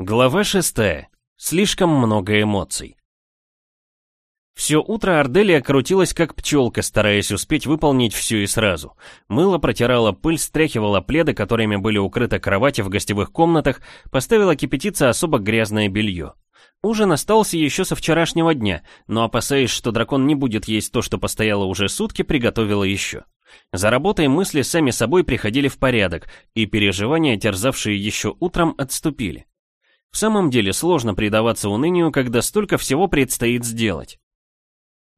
Глава шестая. Слишком много эмоций. Все утро Арделия крутилась как пчелка, стараясь успеть выполнить все и сразу. Мыло протирала пыль, стряхивала пледы, которыми были укрыты кровати в гостевых комнатах, поставила кипятиться особо грязное белье. Ужин остался еще со вчерашнего дня, но опасаясь, что дракон не будет есть то, что постояло уже сутки, приготовила еще. За работой мысли сами собой приходили в порядок, и переживания, терзавшие еще утром, отступили. В самом деле сложно предаваться унынию, когда столько всего предстоит сделать.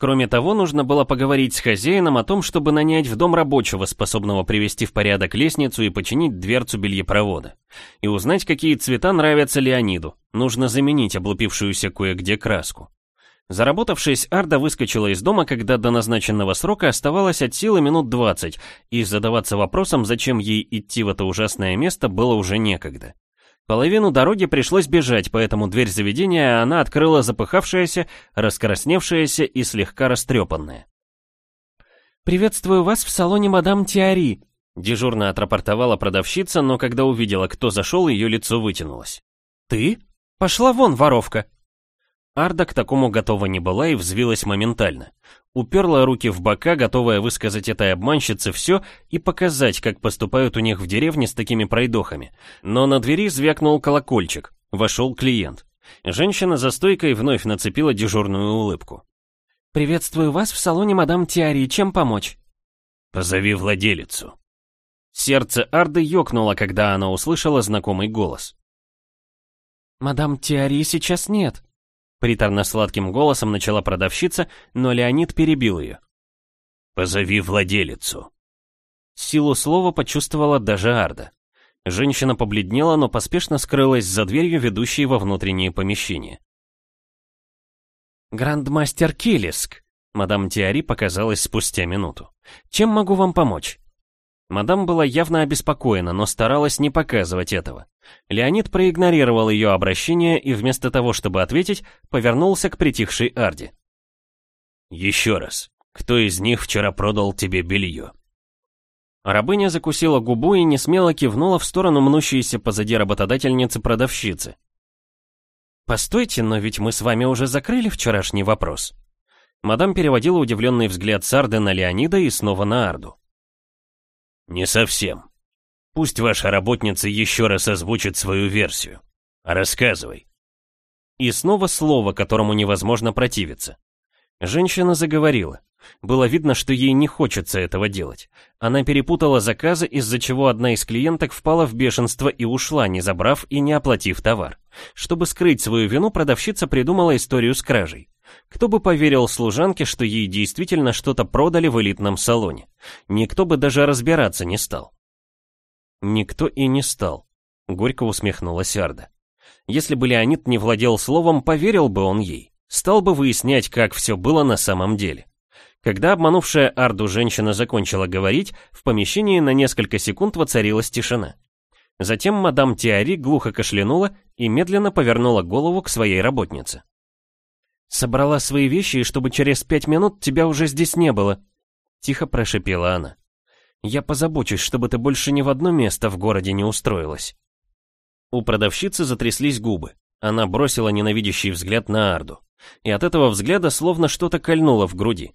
Кроме того, нужно было поговорить с хозяином о том, чтобы нанять в дом рабочего, способного привести в порядок лестницу и починить дверцу бельепровода. И узнать, какие цвета нравятся Леониду. Нужно заменить облупившуюся кое-где краску. Заработавшись, Арда выскочила из дома, когда до назначенного срока оставалось от силы минут 20, и задаваться вопросом, зачем ей идти в это ужасное место, было уже некогда. Половину дороги пришлось бежать, поэтому дверь заведения она открыла запыхавшаяся, раскрасневшаяся и слегка растрепанная. «Приветствую вас в салоне мадам Тиари», — дежурно отрапортовала продавщица, но когда увидела, кто зашел, ее лицо вытянулось. «Ты? Пошла вон, воровка!» Арда к такому готова не была и взвилась моментально. Уперла руки в бока, готовая высказать этой обманщице все и показать, как поступают у них в деревне с такими пройдохами. Но на двери звякнул колокольчик. Вошел клиент. Женщина за стойкой вновь нацепила дежурную улыбку. «Приветствую вас в салоне мадам Тиари. Чем помочь?» «Позови владелицу». Сердце Арды ёкнуло, когда она услышала знакомый голос. «Мадам Тиари сейчас нет», Приторно-сладким голосом начала продавщица, но Леонид перебил ее. «Позови владелицу». Силу слова почувствовала даже Арда. Женщина побледнела, но поспешно скрылась за дверью, ведущей во внутреннее помещение. «Грандмастер Килиск», — мадам Тиари показалась спустя минуту. «Чем могу вам помочь?» Мадам была явно обеспокоена, но старалась не показывать этого. Леонид проигнорировал ее обращение и вместо того, чтобы ответить, повернулся к притихшей Арде. «Еще раз, кто из них вчера продал тебе белье?» Рабыня закусила губу и несмело кивнула в сторону мнущейся позади работодательницы-продавщицы. «Постойте, но ведь мы с вами уже закрыли вчерашний вопрос». Мадам переводила удивленный взгляд с Арды на Леонида и снова на Арду. Не совсем. Пусть ваша работница еще раз озвучит свою версию. Рассказывай. И снова слово, которому невозможно противиться. Женщина заговорила. Было видно, что ей не хочется этого делать. Она перепутала заказы, из-за чего одна из клиенток впала в бешенство и ушла, не забрав и не оплатив товар. Чтобы скрыть свою вину, продавщица придумала историю с кражей. Кто бы поверил служанке, что ей действительно что-то продали в элитном салоне? Никто бы даже разбираться не стал. Никто и не стал. Горько усмехнулась Арда. Если бы Леонид не владел словом, поверил бы он ей. Стал бы выяснять, как все было на самом деле. Когда обманувшая Арду женщина закончила говорить, в помещении на несколько секунд воцарилась тишина. Затем мадам Тиари глухо кашлянула и медленно повернула голову к своей работнице. «Собрала свои вещи, и чтобы через пять минут тебя уже здесь не было», — тихо прошипела она. «Я позабочусь, чтобы ты больше ни в одно место в городе не устроилась». У продавщицы затряслись губы. Она бросила ненавидящий взгляд на Арду. И от этого взгляда словно что-то кольнуло в груди.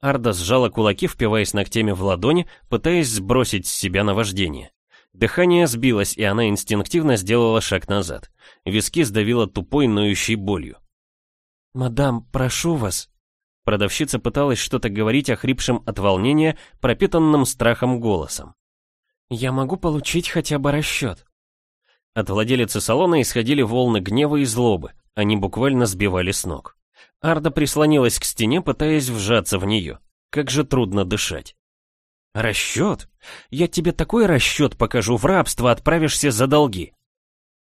Арда сжала кулаки, впиваясь ногтями в ладони, пытаясь сбросить с себя наваждение. Дыхание сбилось, и она инстинктивно сделала шаг назад. Виски сдавило тупой, ноющей болью. «Мадам, прошу вас». Продавщица пыталась что-то говорить охрипшим от волнения, пропитанным страхом голосом. «Я могу получить хотя бы расчет». От владелицы салона исходили волны гнева и злобы, они буквально сбивали с ног. Арда прислонилась к стене, пытаясь вжаться в нее. Как же трудно дышать. «Расчет? Я тебе такой расчет покажу, в рабство отправишься за долги».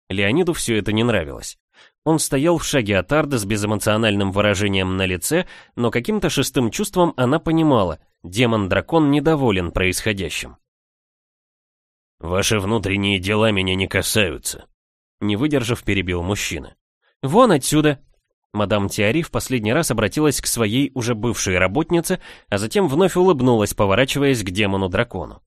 Леониду все это не нравилось. Он стоял в шаге от Арды с безэмоциональным выражением на лице, но каким-то шестым чувством она понимала, демон-дракон недоволен происходящим. «Ваши внутренние дела меня не касаются», — не выдержав, перебил мужчина. «Вон отсюда!» Мадам Тиари в последний раз обратилась к своей уже бывшей работнице, а затем вновь улыбнулась, поворачиваясь к демону-дракону.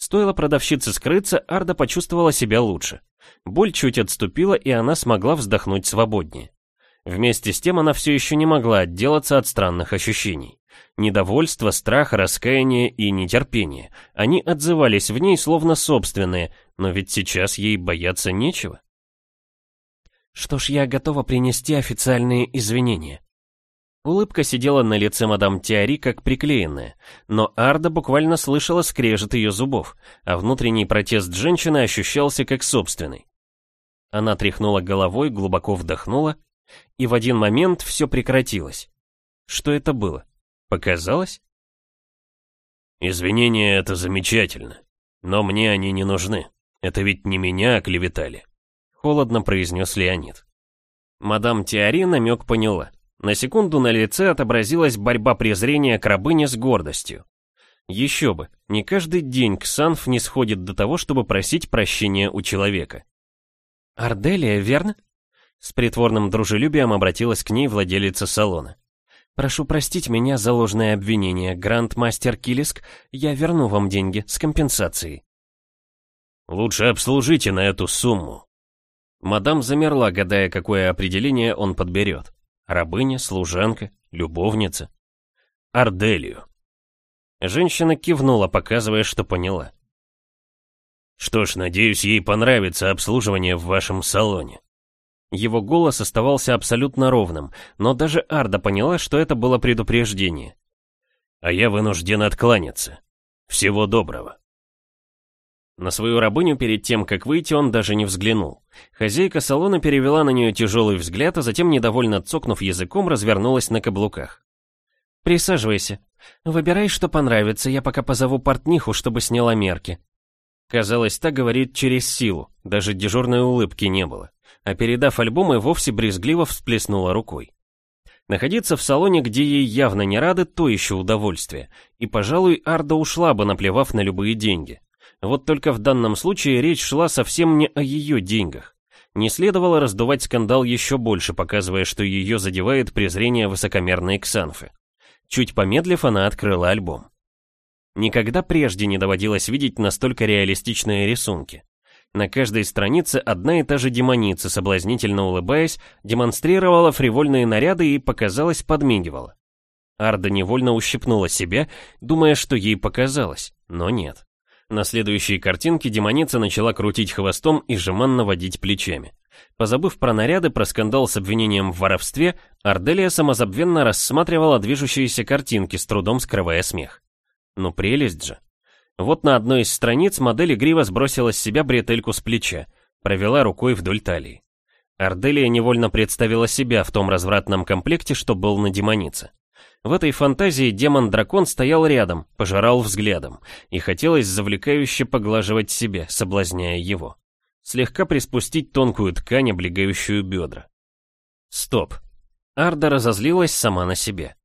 Стоило продавщице скрыться, Арда почувствовала себя лучше. Боль чуть отступила, и она смогла вздохнуть свободнее. Вместе с тем она все еще не могла отделаться от странных ощущений. Недовольство, страх, раскаяние и нетерпение. Они отзывались в ней словно собственные, но ведь сейчас ей бояться нечего. Что ж, я готова принести официальные извинения. Улыбка сидела на лице мадам Теори как приклеенная, но Арда буквально слышала скрежет ее зубов, а внутренний протест женщины ощущался как собственный. Она тряхнула головой, глубоко вдохнула, и в один момент все прекратилось. Что это было? Показалось? Извинения — это замечательно, но мне они не нужны. Это ведь не меня оклеветали. Холодно произнес Леонид. Мадам Теори намек поняла. На секунду на лице отобразилась борьба презрения к рабыне с гордостью. Еще бы, не каждый день Ксанф не сходит до того, чтобы просить прощения у человека. «Арделия, верно?» С притворным дружелюбием обратилась к ней владелица салона. «Прошу простить меня за ложное обвинение, Гранд-мастер Килиск, я верну вам деньги с компенсацией». «Лучше обслужите на эту сумму». Мадам замерла, гадая, какое определение он подберет. Рабыня, служанка, любовница. Арделию. Женщина кивнула, показывая, что поняла. Что ж, надеюсь, ей понравится обслуживание в вашем салоне. Его голос оставался абсолютно ровным, но даже Арда поняла, что это было предупреждение. А я вынужден откланяться. Всего доброго. На свою рабыню перед тем, как выйти, он даже не взглянул. Хозяйка салона перевела на нее тяжелый взгляд, а затем, недовольно цокнув языком, развернулась на каблуках. «Присаживайся. Выбирай, что понравится, я пока позову портниху, чтобы сняла мерки». Казалось, так говорит через силу, даже дежурной улыбки не было. А передав альбом, и вовсе брезгливо всплеснула рукой. Находиться в салоне, где ей явно не рады, то еще удовольствие. И, пожалуй, Арда ушла бы, наплевав на любые деньги. Вот только в данном случае речь шла совсем не о ее деньгах. Не следовало раздувать скандал еще больше, показывая, что ее задевает презрение высокомерной Ксанфы. Чуть помедлив, она открыла альбом. Никогда прежде не доводилось видеть настолько реалистичные рисунки. На каждой странице одна и та же демоница, соблазнительно улыбаясь, демонстрировала фривольные наряды и, показалось, подмигивала. Арда невольно ущипнула себя, думая, что ей показалось, но нет. На следующей картинке демоница начала крутить хвостом и жеманно водить плечами. Позабыв про наряды, про скандал с обвинением в воровстве, Арделия самозабвенно рассматривала движущиеся картинки, с трудом скрывая смех. Ну прелесть же. Вот на одной из страниц модель игриво сбросила с себя бретельку с плеча, провела рукой вдоль талии. Арделия невольно представила себя в том развратном комплекте, что был на демонице. В этой фантазии демон-дракон стоял рядом, пожирал взглядом, и хотелось завлекающе поглаживать себя, соблазняя его. Слегка приспустить тонкую ткань, облегающую бедра. Стоп. Арда разозлилась сама на себе.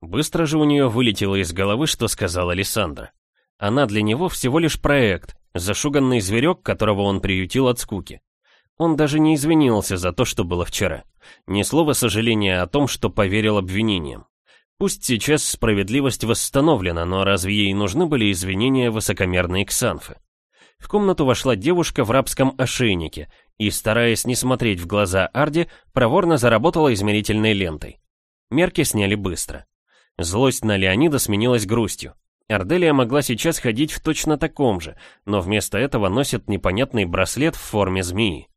Быстро же у нее вылетело из головы, что сказала Лиссандра. Она для него всего лишь проект, зашуганный зверек, которого он приютил от скуки. Он даже не извинился за то, что было вчера. Ни слова сожаления о том, что поверил обвинениям. Пусть сейчас справедливость восстановлена, но разве ей нужны были извинения высокомерной Ксанфы? В комнату вошла девушка в рабском ошейнике и, стараясь не смотреть в глаза Арди, проворно заработала измерительной лентой. Мерки сняли быстро. Злость на Леонида сменилась грустью. Арделия могла сейчас ходить в точно таком же, но вместо этого носит непонятный браслет в форме змеи.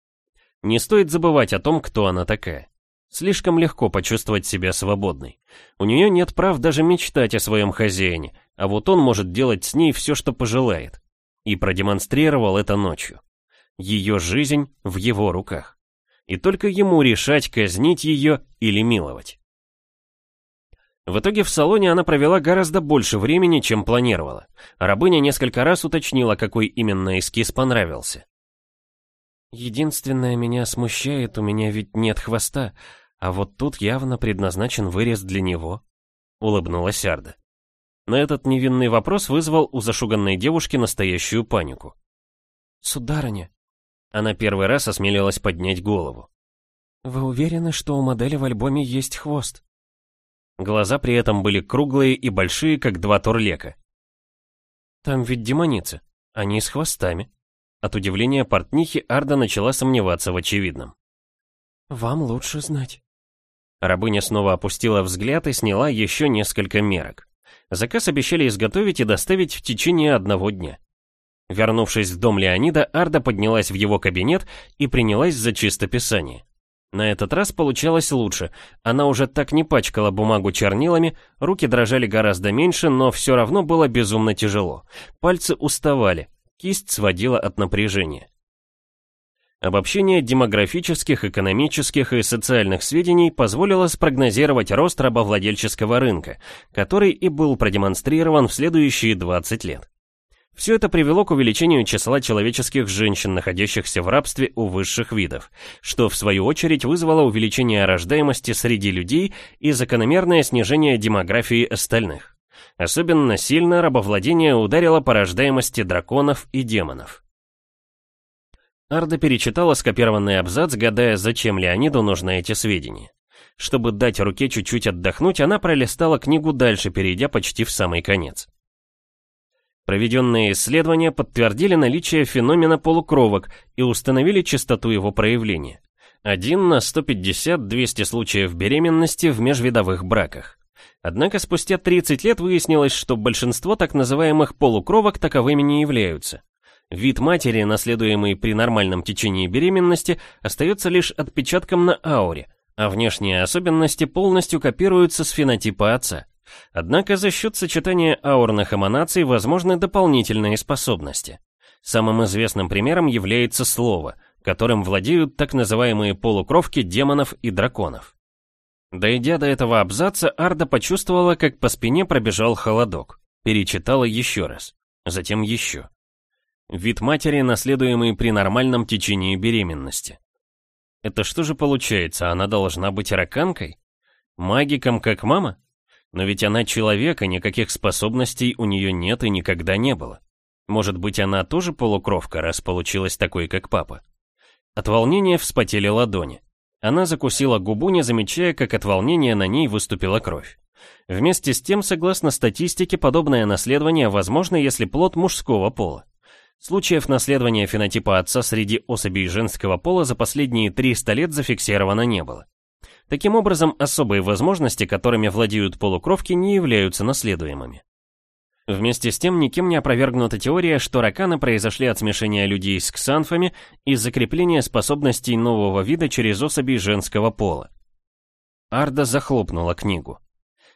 Не стоит забывать о том, кто она такая. Слишком легко почувствовать себя свободной. У нее нет прав даже мечтать о своем хозяине, а вот он может делать с ней все, что пожелает. И продемонстрировал это ночью. Ее жизнь в его руках. И только ему решать, казнить ее или миловать. В итоге в салоне она провела гораздо больше времени, чем планировала. Рабыня несколько раз уточнила, какой именно эскиз понравился. Единственное меня смущает, у меня ведь нет хвоста, а вот тут явно предназначен вырез для него», — улыбнулась Арда. На этот невинный вопрос вызвал у зашуганной девушки настоящую панику. «Сударыня», — она первый раз осмелилась поднять голову. «Вы уверены, что у модели в альбоме есть хвост?» Глаза при этом были круглые и большие, как два турлека. «Там ведь демоница. Они с хвостами. От удивления портнихи Арда начала сомневаться в очевидном. «Вам лучше знать». Рабыня снова опустила взгляд и сняла еще несколько мерок. Заказ обещали изготовить и доставить в течение одного дня. Вернувшись в дом Леонида, Арда поднялась в его кабинет и принялась за чистописание. На этот раз получалось лучше. Она уже так не пачкала бумагу чернилами, руки дрожали гораздо меньше, но все равно было безумно тяжело. Пальцы уставали, кисть сводила от напряжения. Обобщение демографических, экономических и социальных сведений позволило спрогнозировать рост рабовладельческого рынка, который и был продемонстрирован в следующие 20 лет. Все это привело к увеличению числа человеческих женщин, находящихся в рабстве у высших видов, что в свою очередь вызвало увеличение рождаемости среди людей и закономерное снижение демографии остальных. Особенно сильно рабовладение ударило по рождаемости драконов и демонов. Арда перечитала скопированный абзац, гадая, зачем Леониду нужны эти сведения. Чтобы дать руке чуть-чуть отдохнуть, она пролистала книгу дальше, перейдя почти в самый конец. Проведенные исследования подтвердили наличие феномена полукровок и установили частоту его проявления. Один на 150-200 случаев беременности в межвидовых браках. Однако спустя 30 лет выяснилось, что большинство так называемых полукровок таковыми не являются. Вид матери, наследуемый при нормальном течении беременности, остается лишь отпечатком на ауре, а внешние особенности полностью копируются с фенотипа отца. Однако за счет сочетания аурных эманаций возможны дополнительные способности. Самым известным примером является слово, которым владеют так называемые полукровки демонов и драконов. Дойдя до этого абзаца, Арда почувствовала, как по спине пробежал холодок. Перечитала еще раз. Затем еще. Вид матери, наследуемый при нормальном течении беременности. Это что же получается, она должна быть раканкой? Магиком, как мама? Но ведь она человек, и никаких способностей у нее нет и никогда не было. Может быть, она тоже полукровка, раз получилась такой, как папа? От волнения вспотели ладони. Она закусила губу, не замечая, как от волнения на ней выступила кровь. Вместе с тем, согласно статистике, подобное наследование возможно, если плод мужского пола. Случаев наследования фенотипа отца среди особей женского пола за последние 300 лет зафиксировано не было. Таким образом, особые возможности, которыми владеют полукровки, не являются наследуемыми. Вместе с тем, никем не опровергнута теория, что раканы произошли от смешения людей с ксанфами и закрепления способностей нового вида через особи женского пола. Арда захлопнула книгу.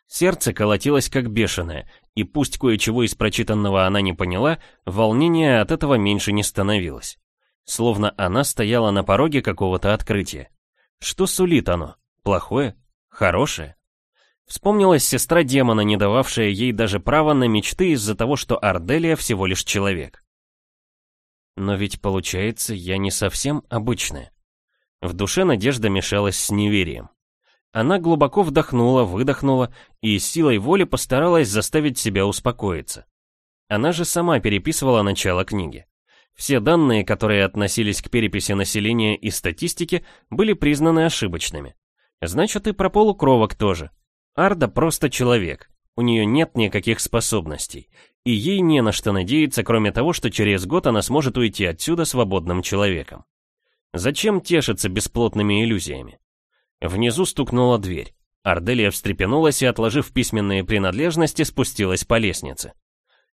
Сердце колотилось как бешеное, и пусть кое-чего из прочитанного она не поняла, волнения от этого меньше не становилось. Словно она стояла на пороге какого-то открытия. Что сулит оно? Плохое? Хорошее? Вспомнилась сестра демона, не дававшая ей даже права на мечты из-за того, что Арделия всего лишь человек. Но ведь получается, я не совсем обычная. В душе надежда мешалась с неверием. Она глубоко вдохнула, выдохнула и силой воли постаралась заставить себя успокоиться. Она же сама переписывала начало книги. Все данные, которые относились к переписи населения и статистике, были признаны ошибочными. Значит, и про полукровок тоже. Арда просто человек. У нее нет никаких способностей. И ей не на что надеяться, кроме того, что через год она сможет уйти отсюда свободным человеком. Зачем тешиться бесплотными иллюзиями? Внизу стукнула дверь. Арделия встрепенулась и, отложив письменные принадлежности, спустилась по лестнице.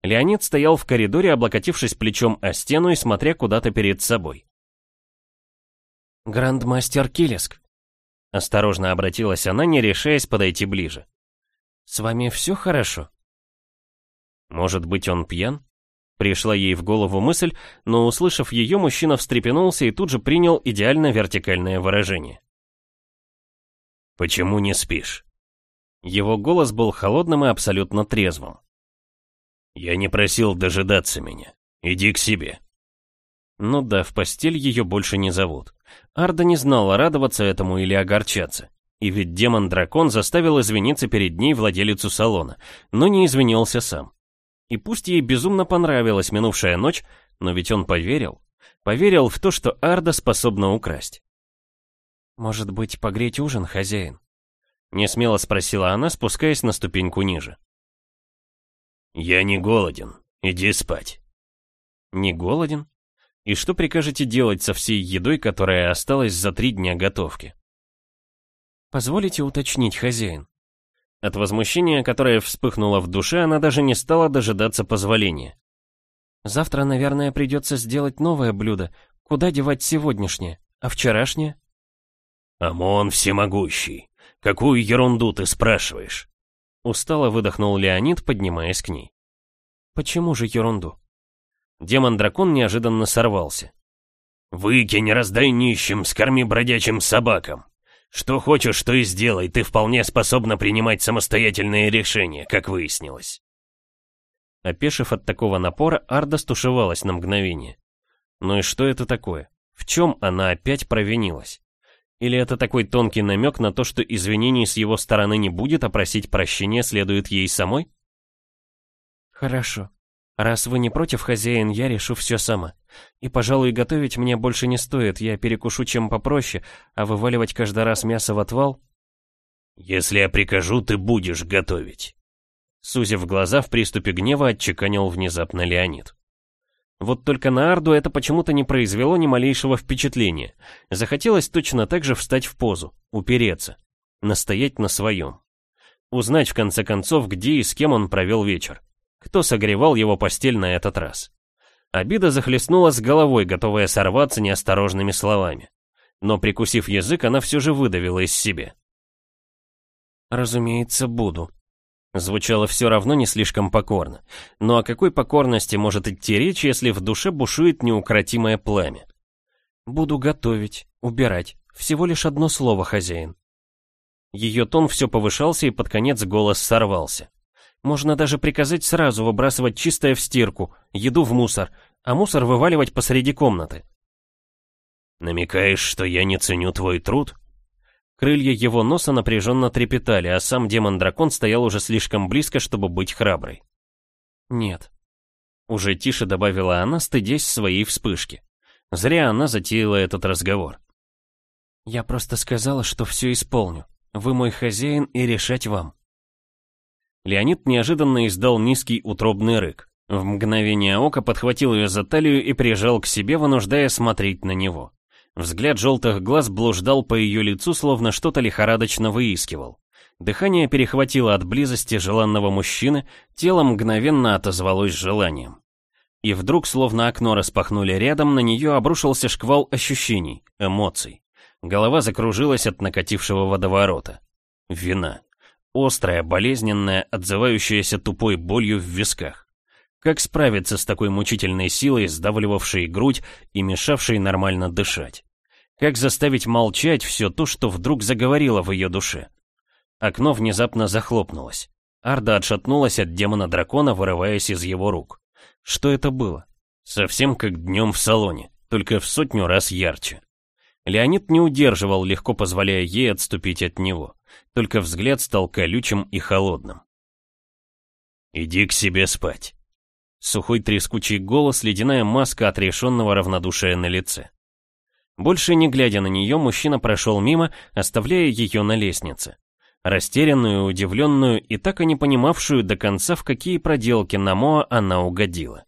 Леонид стоял в коридоре, облокотившись плечом о стену и смотря куда-то перед собой. «Грандмастер Килиск», — осторожно обратилась она, не решаясь подойти ближе. «С вами все хорошо?» «Может быть, он пьян?» Пришла ей в голову мысль, но, услышав ее, мужчина встрепенулся и тут же принял идеально вертикальное выражение. «Почему не спишь?» Его голос был холодным и абсолютно трезвым. «Я не просил дожидаться меня. Иди к себе». Ну да, в постель ее больше не зовут. Арда не знала, радоваться этому или огорчаться. И ведь демон-дракон заставил извиниться перед ней владелицу салона, но не извинился сам. И пусть ей безумно понравилась минувшая ночь, но ведь он поверил. Поверил в то, что Арда способна украсть. «Может быть, погреть ужин, хозяин?» Несмело спросила она, спускаясь на ступеньку ниже. «Я не голоден. Иди спать». Не голоден? И что прикажете делать со всей едой, которая осталась за три дня готовки? Позволите уточнить, хозяин. От возмущения, которое вспыхнуло в душе, она даже не стала дожидаться позволения. Завтра, наверное, придется сделать новое блюдо. Куда девать сегодняшнее? А вчерашнее? «Амон всемогущий! Какую ерунду ты спрашиваешь?» Устало выдохнул Леонид, поднимаясь к ней. «Почему же ерунду?» Демон-дракон неожиданно сорвался. «Выкинь, раздай нищим, скорми бродячим собакам. Что хочешь, то и сделай, ты вполне способна принимать самостоятельные решения, как выяснилось». Опешив от такого напора, Арда стушевалась на мгновение. Ну и что это такое? В чем она опять провинилась? Или это такой тонкий намек на то, что извинений с его стороны не будет, а просить прощения следует ей самой? Хорошо. Раз вы не против, хозяин, я решу все сама. И, пожалуй, готовить мне больше не стоит, я перекушу чем попроще, а вываливать каждый раз мясо в отвал... Если я прикажу, ты будешь готовить. Сузив глаза в приступе гнева, отчеканил внезапно Леонид. Вот только на Арду это почему-то не произвело ни малейшего впечатления. Захотелось точно так же встать в позу, упереться, настоять на своем. Узнать в конце концов, где и с кем он провел вечер. Кто согревал его постель на этот раз. Обида захлестнула с головой, готовая сорваться неосторожными словами. Но прикусив язык, она все же выдавила из себя. «Разумеется, буду», Звучало все равно не слишком покорно. Но о какой покорности может идти речь, если в душе бушует неукротимое пламя? Буду готовить, убирать. Всего лишь одно слово, хозяин. Ее тон все повышался и под конец голос сорвался. Можно даже приказать сразу выбрасывать чистое в стирку, еду в мусор, а мусор вываливать посреди комнаты. «Намекаешь, что я не ценю твой труд?» Крылья его носа напряженно трепетали, а сам демон-дракон стоял уже слишком близко, чтобы быть храброй. «Нет». Уже тише добавила она, стыдясь своей вспышки. Зря она затеяла этот разговор. «Я просто сказала, что все исполню. Вы мой хозяин и решать вам». Леонид неожиданно издал низкий утробный рык. В мгновение ока подхватил ее за талию и прижал к себе, вынуждая смотреть на него. Взгляд желтых глаз блуждал по ее лицу, словно что-то лихорадочно выискивал. Дыхание перехватило от близости желанного мужчины, тело мгновенно отозвалось желанием. И вдруг, словно окно распахнули рядом, на нее обрушился шквал ощущений, эмоций. Голова закружилась от накатившего водоворота. Вина. Острая, болезненная, отзывающаяся тупой болью в висках. Как справиться с такой мучительной силой, сдавливавшей грудь и мешавшей нормально дышать? Как заставить молчать все то, что вдруг заговорило в ее душе? Окно внезапно захлопнулось. Арда отшатнулась от демона-дракона, вырываясь из его рук. Что это было? Совсем как днем в салоне, только в сотню раз ярче. Леонид не удерживал, легко позволяя ей отступить от него. Только взгляд стал колючим и холодным. «Иди к себе спать», Сухой трескучий голос, ледяная маска отрешенного равнодушия на лице. Больше не глядя на нее, мужчина прошел мимо, оставляя ее на лестнице. Растерянную, удивленную и так и не понимавшую до конца, в какие проделки на Моа она угодила.